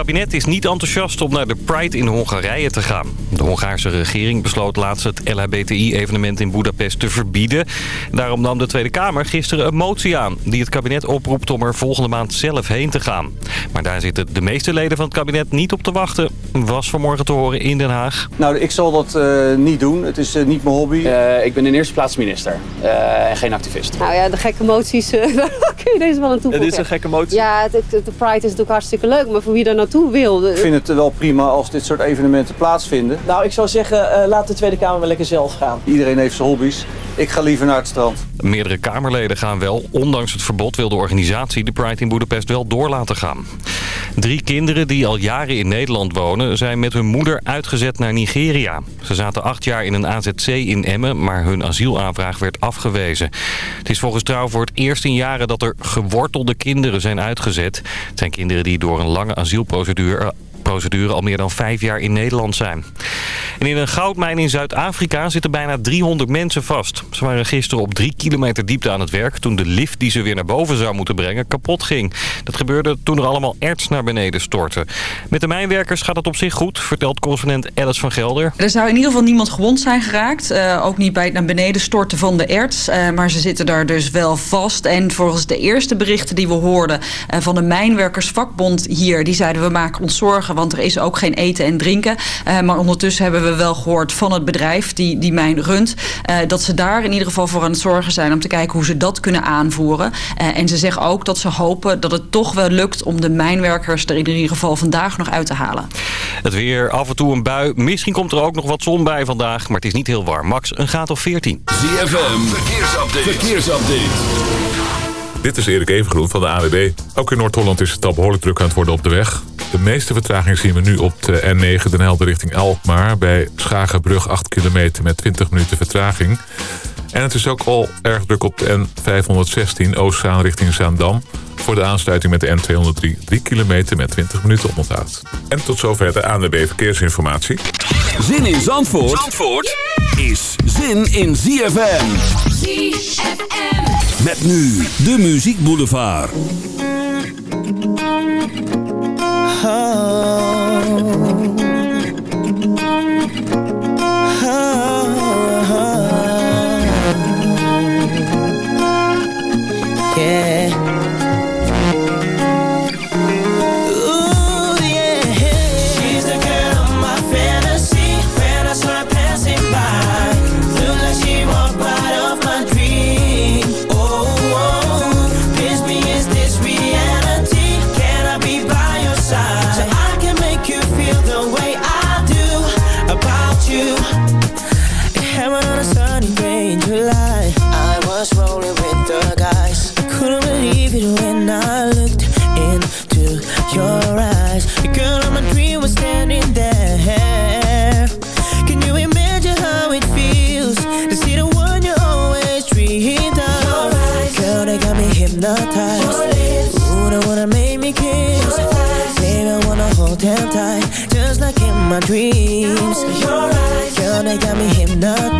Het kabinet is niet enthousiast om naar de Pride in Hongarije te gaan. De Hongaarse regering besloot laatst het LHBTI-evenement in Budapest te verbieden. Daarom nam de Tweede Kamer gisteren een motie aan... die het kabinet oproept om er volgende maand zelf heen te gaan. Maar daar zitten de meeste leden van het kabinet niet op te wachten. Was vanmorgen te horen in Den Haag. Nou, ik zal dat uh, niet doen. Het is uh, niet mijn hobby. Uh, ik ben in eerste plaats minister en geen activist. Nou ja, de gekke moties, daar kun je deze wel aan toevoegen. Dit is een gekke motie? Ja, de, de Pride is natuurlijk hartstikke leuk, maar voor wie daar naartoe wil... Ik vind het wel prima als dit soort evenementen plaatsvinden. Nou, ik zou zeggen, laat de Tweede Kamer wel lekker zelf gaan. Iedereen heeft zijn hobby's. Ik ga liever naar het strand. Meerdere Kamerleden gaan wel. Ondanks het verbod wil de organisatie de Pride in Budapest wel door laten gaan. Drie kinderen die al jaren in Nederland wonen... zijn met hun moeder uitgezet naar Nigeria. Ze zaten acht jaar in een AZC in Emmen... maar hun asielaanvraag werd afgewezen. Het is volgens Trouw voor het eerst in jaren... dat er gewortelde kinderen zijn uitgezet. Het zijn kinderen die door een lange asielprocedure procedure al meer dan vijf jaar in Nederland zijn. En in een goudmijn in Zuid-Afrika zitten bijna 300 mensen vast. Ze waren gisteren op drie kilometer diepte aan het werk... toen de lift die ze weer naar boven zou moeten brengen kapot ging. Dat gebeurde toen er allemaal erts naar beneden stortten. Met de mijnwerkers gaat het op zich goed, vertelt correspondent Alice van Gelder. Er zou in ieder geval niemand gewond zijn geraakt. Uh, ook niet bij het naar beneden storten van de erts. Uh, maar ze zitten daar dus wel vast. En volgens de eerste berichten die we hoorden... Uh, van de mijnwerkersvakbond hier... die zeiden we maken ons zorgen want er is ook geen eten en drinken. Uh, maar ondertussen hebben we wel gehoord van het bedrijf die, die mijn runt... Uh, dat ze daar in ieder geval voor aan het zorgen zijn... om te kijken hoe ze dat kunnen aanvoeren. Uh, en ze zeggen ook dat ze hopen dat het toch wel lukt... om de mijnwerkers er in ieder geval vandaag nog uit te halen. Het weer, af en toe een bui. Misschien komt er ook nog wat zon bij vandaag, maar het is niet heel warm. Max, een graad of 14. ZFM, verkeersupdate. verkeersupdate. Dit is Erik Evengroen van de AWB. Ook in Noord-Holland is het al behoorlijk druk aan het worden op de weg. De meeste vertraging zien we nu op de N9, Den Helder richting Alkmaar... bij Schagenbrug 8 kilometer met 20 minuten vertraging. En het is ook al erg druk op de N516 Oostzaan richting Zaandam... voor de aansluiting met de N203 3 kilometer met 20 minuten oponthoud. En tot zover de ANWB Verkeersinformatie. Zin in Zandvoort, Zandvoort is zin in ZFM. ZFM. Met nu de Muziek Boulevard. Yeah. Dreams. Girl, they got me hypnotized.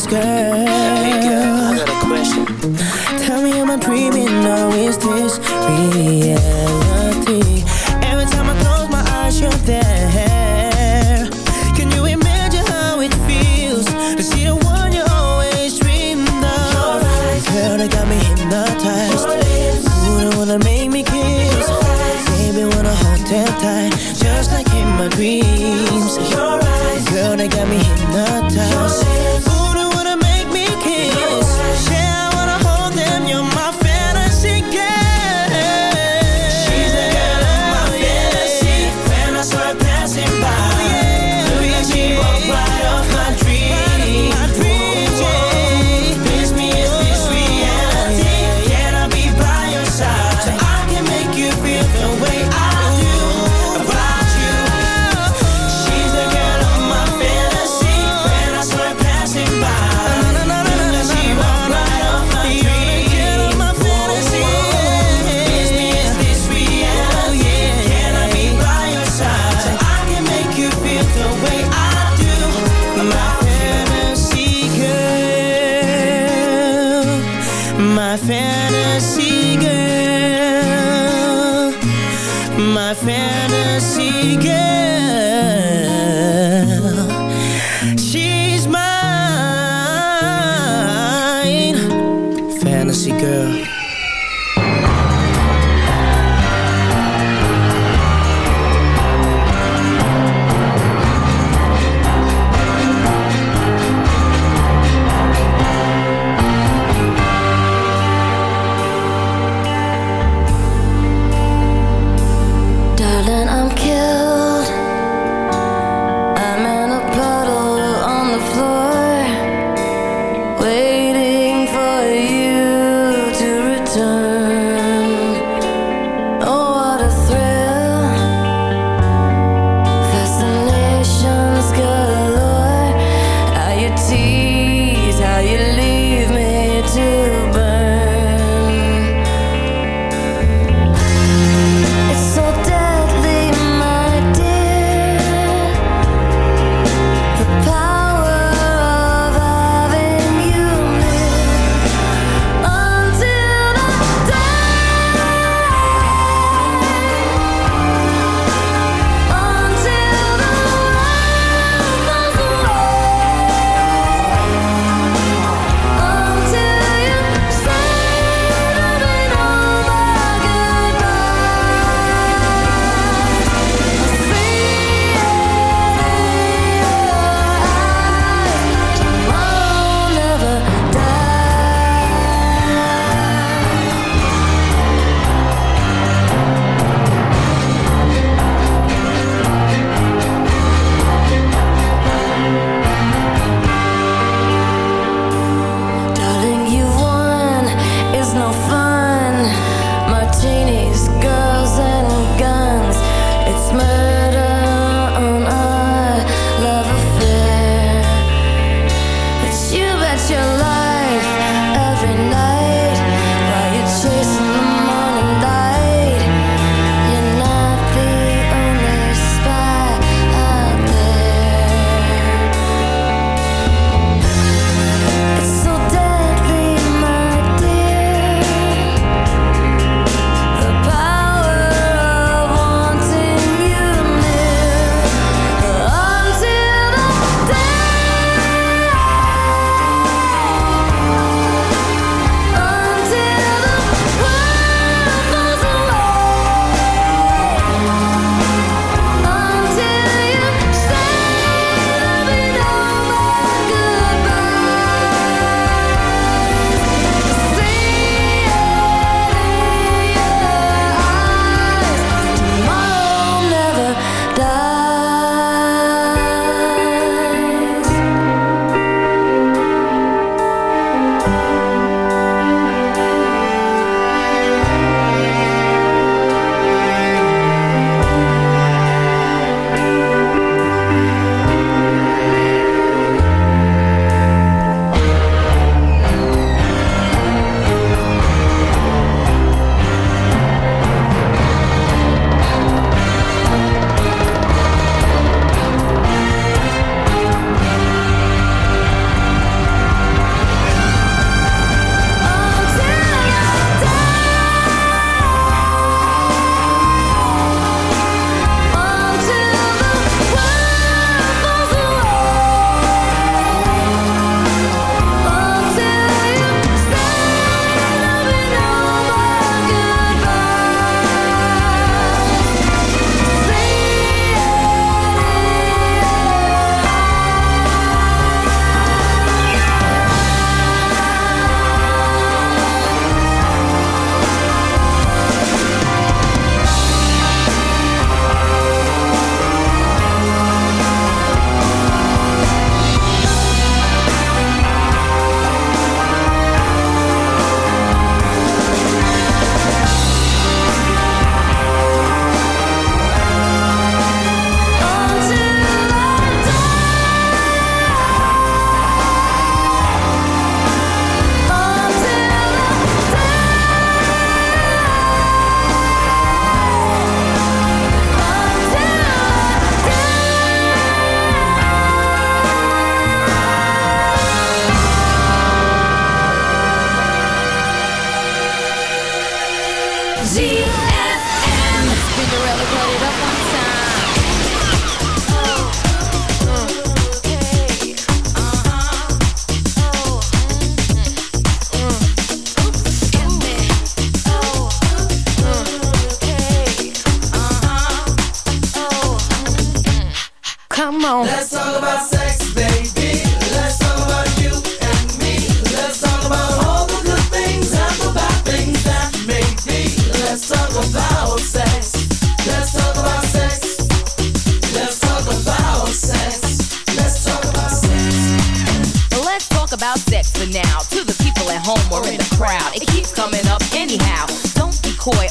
This girl. Hey girl, I got a question. Tell me am I dreaming or is this reality?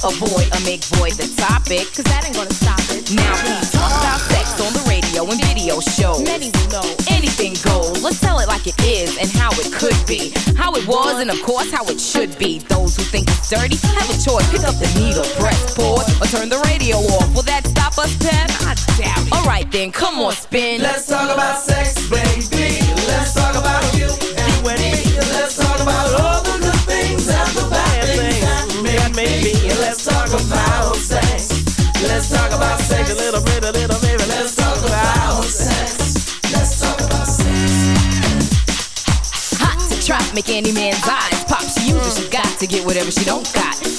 Avoid, or make void the topic, cause that ain't gonna stop it. Now, please talk about sex on the radio and video shows. Many will know anything goes. Let's tell it like it is and how it could be. How it was and, of course, how it should be. Those who think it's dirty have a choice. Pick up the needle, press pause, or turn the radio off. Will that stop us, Pep? I doubt it. Alright then, come on, spin. Let's talk about sex, baby. Let's talk about Let's talk about sex a little bit, a little baby. Let's talk about sex. Let's talk about sex. Hot to trap, make any man's eyes pop. She uses, she got to get whatever she don't got.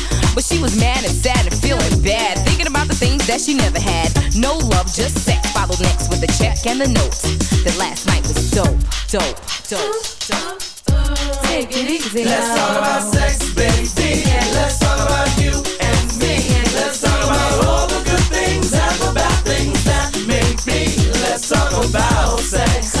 But she was mad and sad and feeling bad, thinking about the things that she never had. No love, just sex. Followed next with a check and the note that last night was dope, dope, dope, dope. Take it easy. Let's talk about sex, baby. Let's talk about you and me. Let's talk about all the good things and the bad things that make me. Let's talk about sex.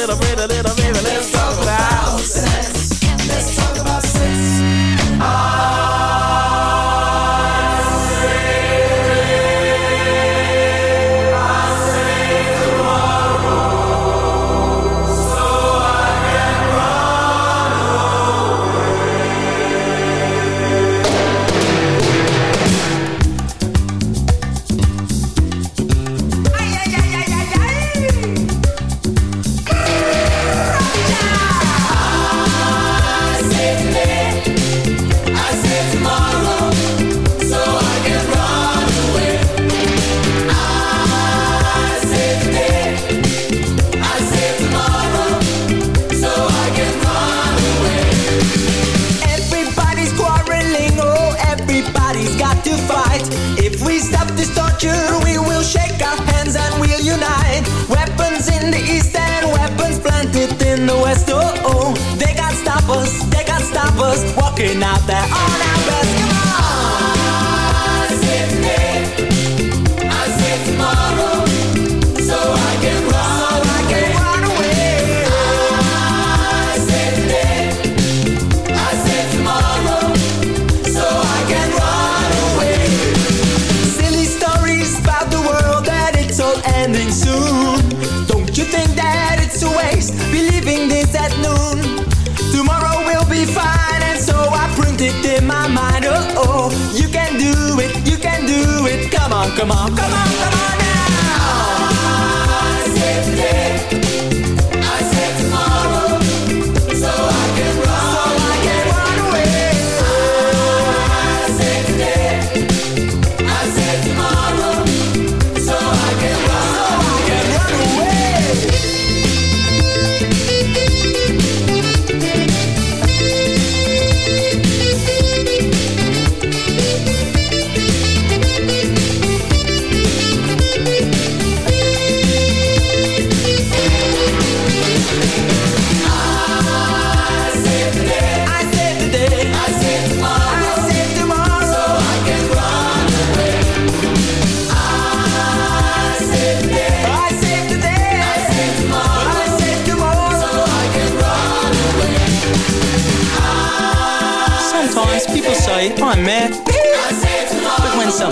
Little bit, a little baby. come on.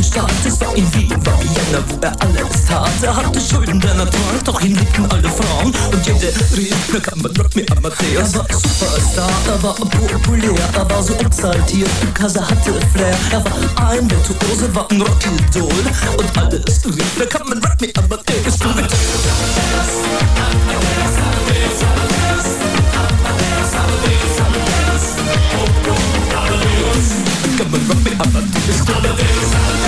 Stadt in Wien, war wo er alles. Er hatte Schulden, der er trank, doch ihn liebten alle Frauen. Und jede rief, kann man Rock me Amadeus. Er war Superstar, er war populär, er war so exaltiert, because hatte Flair. Er war ein Virtuose, war ein Rockidol. Und alles rief, na kann man Rock me Amadeus. Du mit Come on, rock me Amadeus.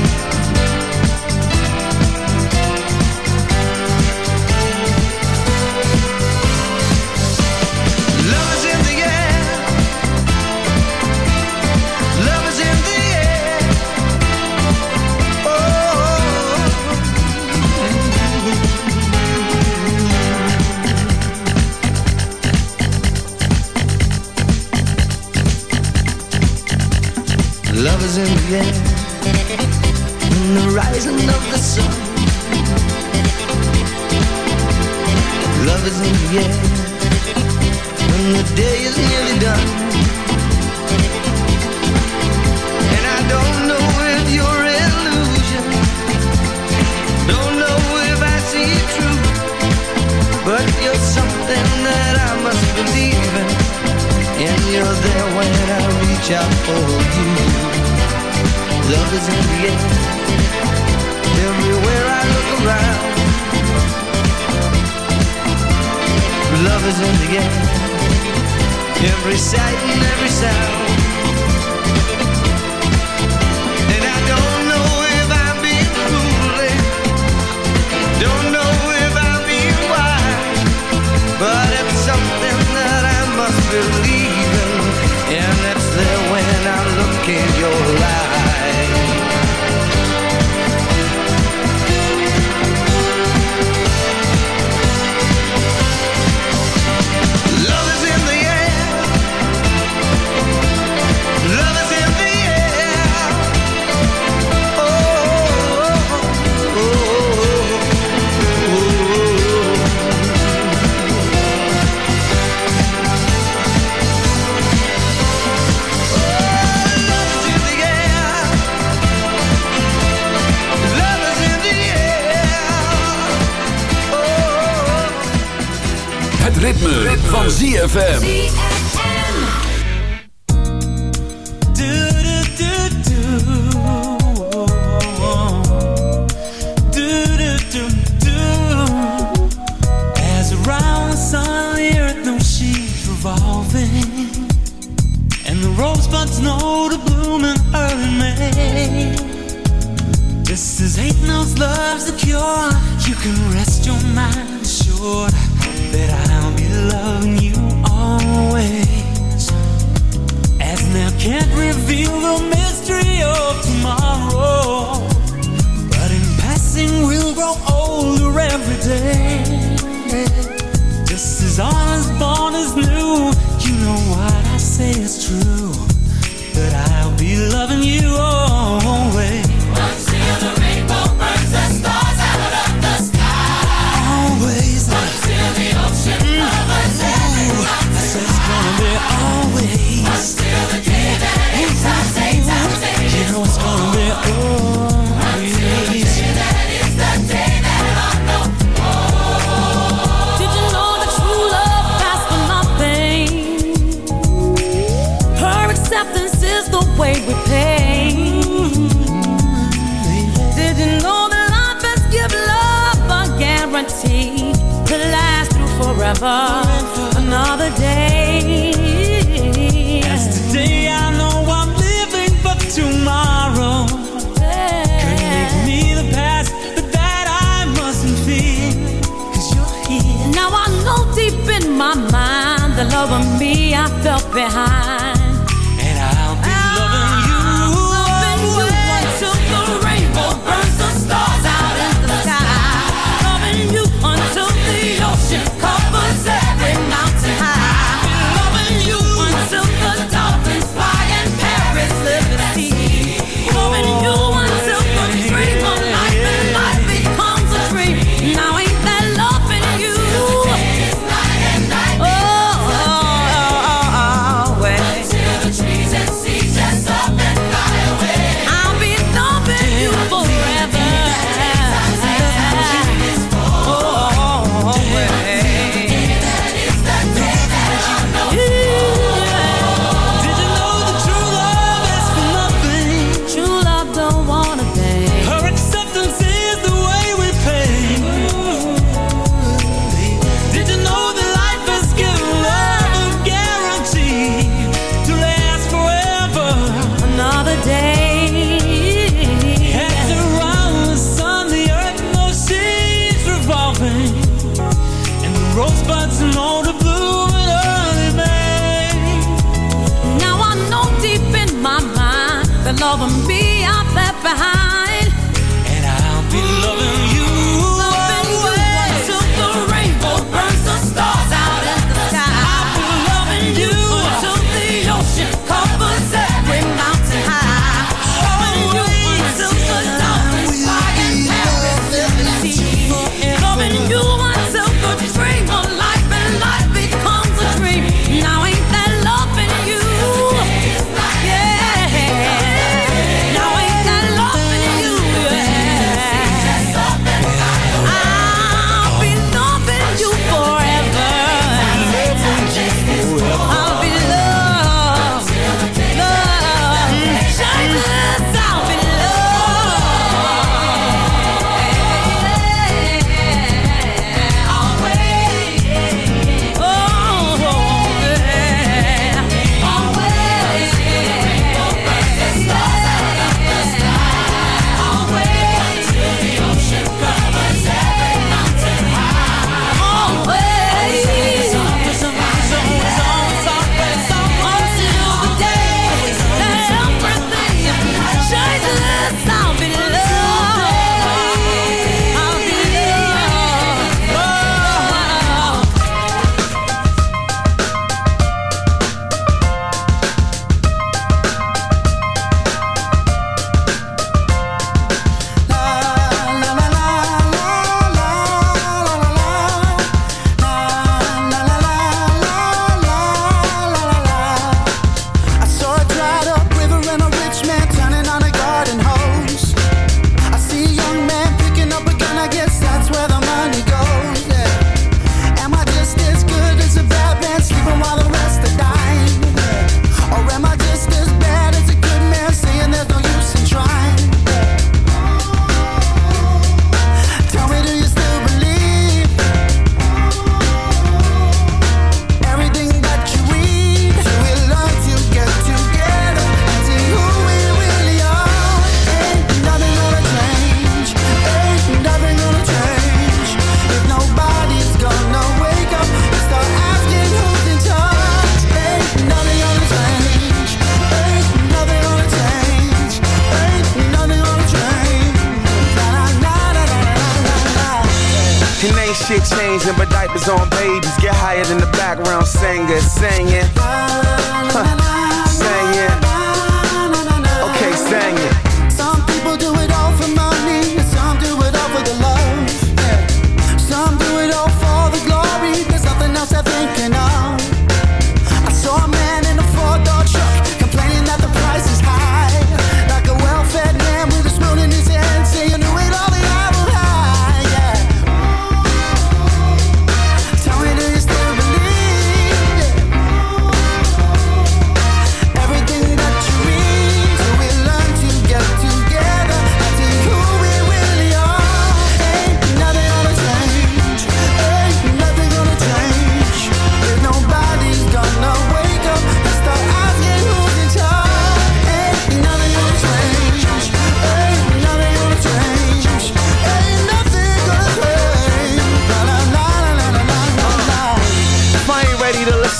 ZFM.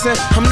I'm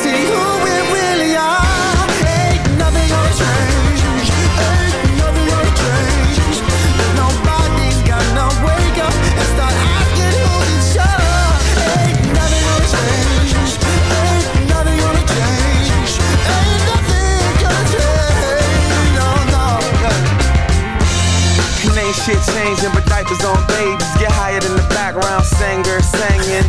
and see who we really are. Ain't nothing gonna change. Ain't nothing gonna change. If gonna wake up and start asking who's in charge. Ain't nothing gonna change. Ain't nothing gonna change. Ain't nothing gonna change. No, no. And ain't shit changing, but diapers on babies. Get higher than the background singer. Singing.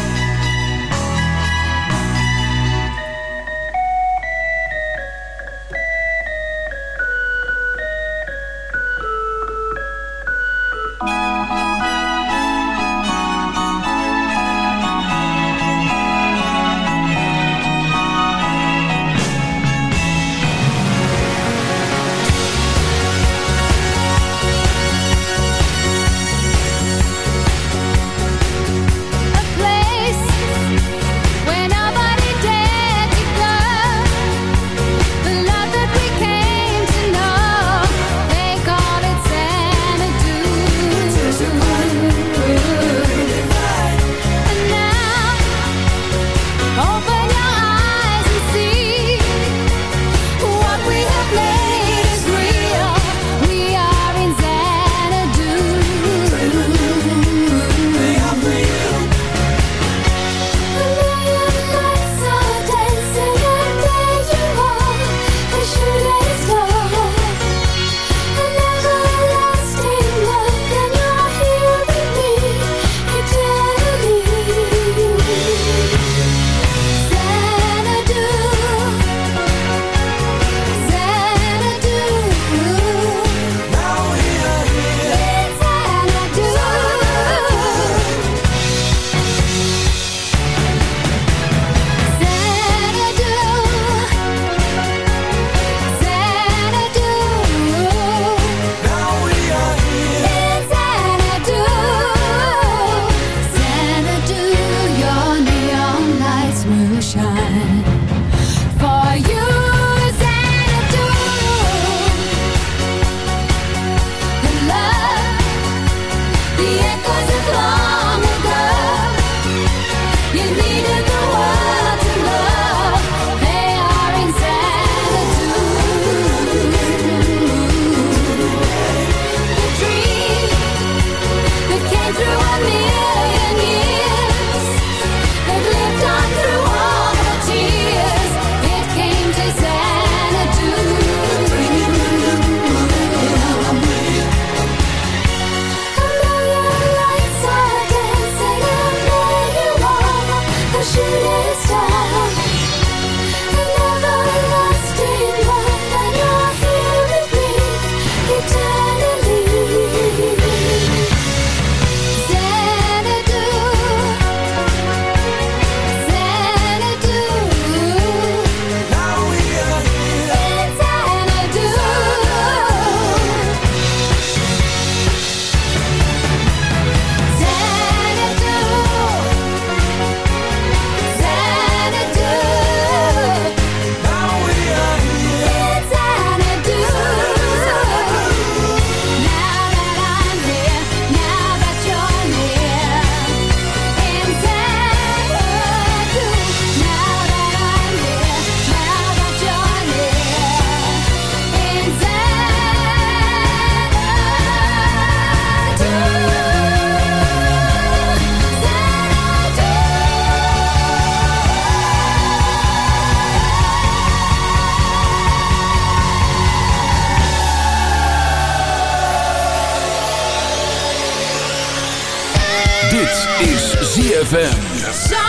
Is ZFM.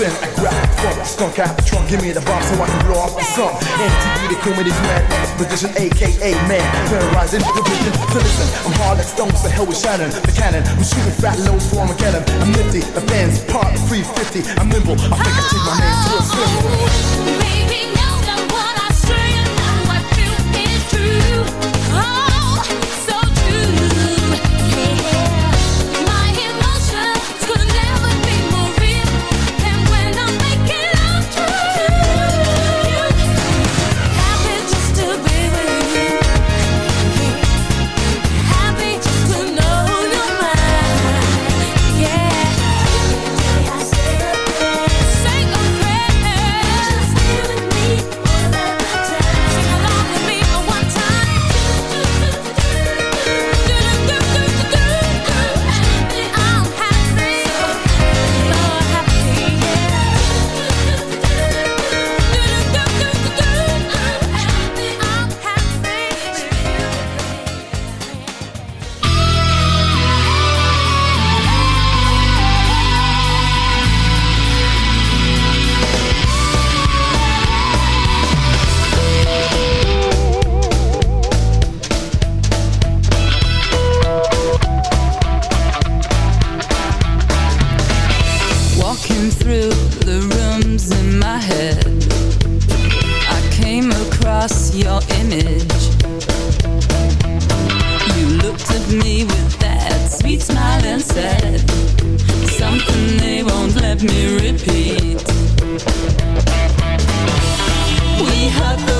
sin I grab from skunk out the trunk Give me the bomb so I can blow off the sun MTV, they call me this madman Magician, aka man Terrorizing the vision. So listen, I'm hard like stones The hell with Shannon, the cannon. I'm shooting fat loads for Armageddon. I'm nifty, the fans part 350 I'm nimble, I think I take my name to a swim. Baby won't let me repeat. We hurt the